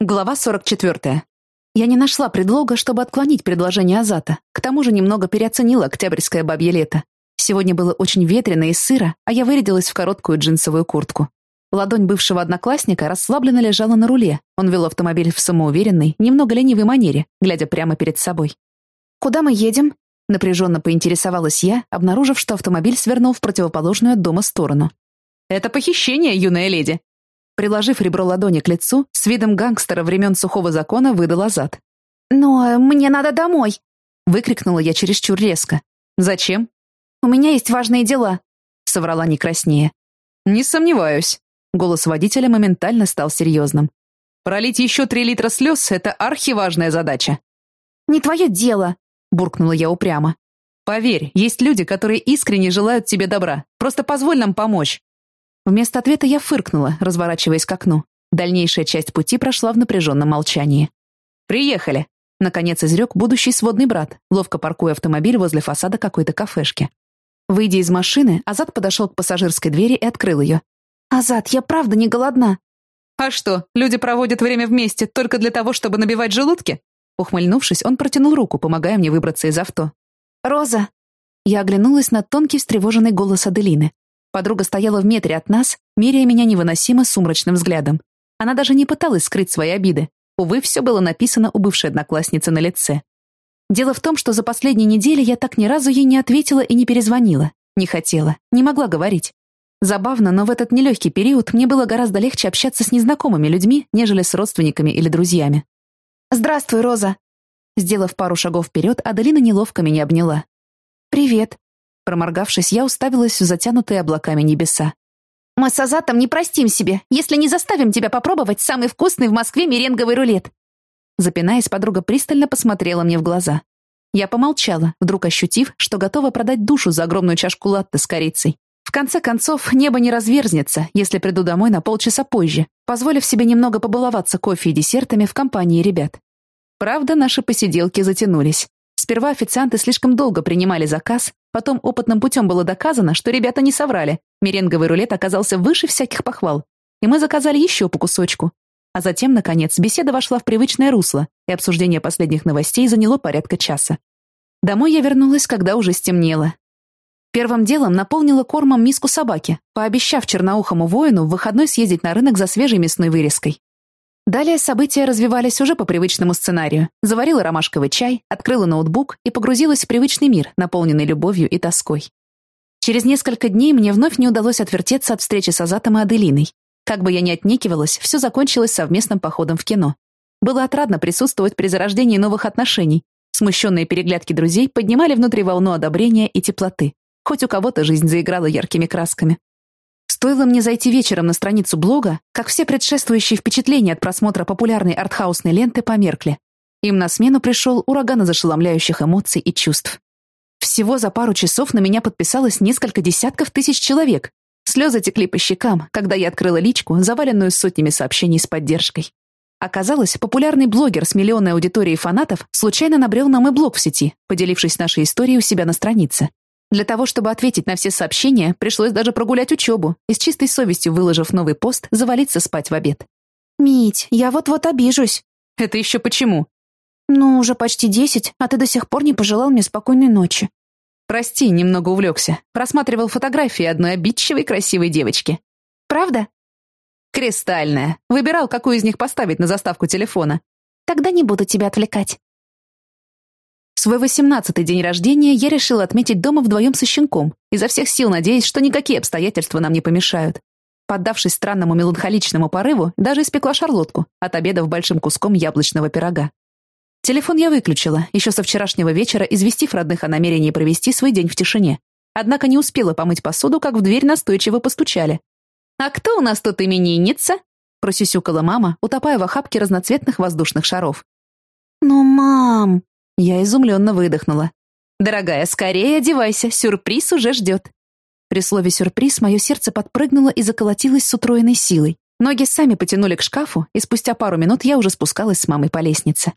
Глава 44. Я не нашла предлога, чтобы отклонить предложение Азата. К тому же немного переоценила октябрьское бабье лето. Сегодня было очень ветрено и сыро, а я вырядилась в короткую джинсовую куртку. Ладонь бывшего одноклассника расслабленно лежала на руле. Он вел автомобиль в самоуверенной, немного ленивой манере, глядя прямо перед собой. «Куда мы едем?» Напряженно поинтересовалась я, обнаружив, что автомобиль свернул в противоположную от дома сторону. «Это похищение, юная леди!» Приложив ребро ладони к лицу, с видом гангстера времен сухого закона выдал Азат. «Но э, мне надо домой!» — выкрикнула я чересчур резко. «Зачем?» «У меня есть важные дела», — соврала не краснее. «Не сомневаюсь». Голос водителя моментально стал серьезным. «Пролить еще три литра слез — это архиважная задача». «Не твое дело», — буркнула я упрямо. «Поверь, есть люди, которые искренне желают тебе добра. Просто позволь нам помочь». Вместо ответа я фыркнула, разворачиваясь к окну. Дальнейшая часть пути прошла в напряженном молчании. «Приехали!» — наконец изрек будущий сводный брат, ловко паркуя автомобиль возле фасада какой-то кафешки. Выйдя из машины, Азат подошел к пассажирской двери и открыл ее. «Азат, я правда не голодна!» «А что, люди проводят время вместе только для того, чтобы набивать желудки?» Ухмыльнувшись, он протянул руку, помогая мне выбраться из авто. «Роза!» Я оглянулась на тонкий встревоженный голос Аделины. Подруга стояла в метре от нас, меряя меня невыносимо сумрачным взглядом. Она даже не пыталась скрыть свои обиды. Увы, все было написано у бывшей одноклассницы на лице. Дело в том, что за последние недели я так ни разу ей не ответила и не перезвонила. Не хотела, не могла говорить. Забавно, но в этот нелегкий период мне было гораздо легче общаться с незнакомыми людьми, нежели с родственниками или друзьями. «Здравствуй, Роза!» Сделав пару шагов вперед, Аделина неловко меня обняла. «Привет!» Проморгавшись, я уставилась в затянутые облаками небеса. «Мы с Азатом не простим себе, если не заставим тебя попробовать самый вкусный в Москве меренговый рулет!» Запинаясь, подруга пристально посмотрела мне в глаза. Я помолчала, вдруг ощутив, что готова продать душу за огромную чашку латте с корицей. В конце концов, небо не разверзнется, если приду домой на полчаса позже, позволив себе немного побаловаться кофе и десертами в компании ребят. Правда, наши посиделки затянулись. Сперва официанты слишком долго принимали заказ, Потом опытным путем было доказано, что ребята не соврали. Меренговый рулет оказался выше всяких похвал. И мы заказали еще по кусочку. А затем, наконец, беседа вошла в привычное русло, и обсуждение последних новостей заняло порядка часа. Домой я вернулась, когда уже стемнело. Первым делом наполнила кормом миску собаки, пообещав черноухому воину в выходной съездить на рынок за свежей мясной вырезкой. Далее события развивались уже по привычному сценарию. Заварила ромашковый чай, открыла ноутбук и погрузилась в привычный мир, наполненный любовью и тоской. Через несколько дней мне вновь не удалось отвертеться от встречи с Азатом и Аделиной. Как бы я ни отнекивалась, все закончилось совместным походом в кино. Было отрадно присутствовать при зарождении новых отношений. Смущенные переглядки друзей поднимали внутри волну одобрения и теплоты. Хоть у кого-то жизнь заиграла яркими красками. Стоило мне зайти вечером на страницу блога, как все предшествующие впечатления от просмотра популярной артхаусной ленты померкли. Им на смену пришел ураган из ошеломляющих эмоций и чувств. Всего за пару часов на меня подписалось несколько десятков тысяч человек. Слезы текли по щекам, когда я открыла личку, заваленную сотнями сообщений с поддержкой. Оказалось, популярный блогер с миллионной аудиторией фанатов случайно набрел на мой блог в сети, поделившись нашей историей у себя на странице. Для того, чтобы ответить на все сообщения, пришлось даже прогулять учебу и с чистой совестью, выложив новый пост, завалиться спать в обед. «Мить, я вот-вот обижусь». «Это еще почему?» «Ну, уже почти десять, а ты до сих пор не пожелал мне спокойной ночи». «Прости, немного увлекся. Просматривал фотографии одной обидчивой красивой девочки». «Правда?» «Кристальная. Выбирал, какую из них поставить на заставку телефона». «Тогда не буду тебя отвлекать». Свой восемнадцатый день рождения я решила отметить дома вдвоем со щенком, изо всех сил надеясь, что никакие обстоятельства нам не помешают. Поддавшись странному меланхоличному порыву, даже испекла шарлотку, от обеда в большим куском яблочного пирога. Телефон я выключила, еще со вчерашнего вечера известив родных о намерении провести свой день в тишине. Однако не успела помыть посуду, как в дверь настойчиво постучали. «А кто у нас тут именинница?» просюсюкала мама, утопая в охапке разноцветных воздушных шаров. «Ну, мам!» Я изумленно выдохнула. «Дорогая, скорее одевайся, сюрприз уже ждет». При слове «сюрприз» мое сердце подпрыгнуло и заколотилось с утроенной силой. Ноги сами потянули к шкафу, и спустя пару минут я уже спускалась с мамой по лестнице.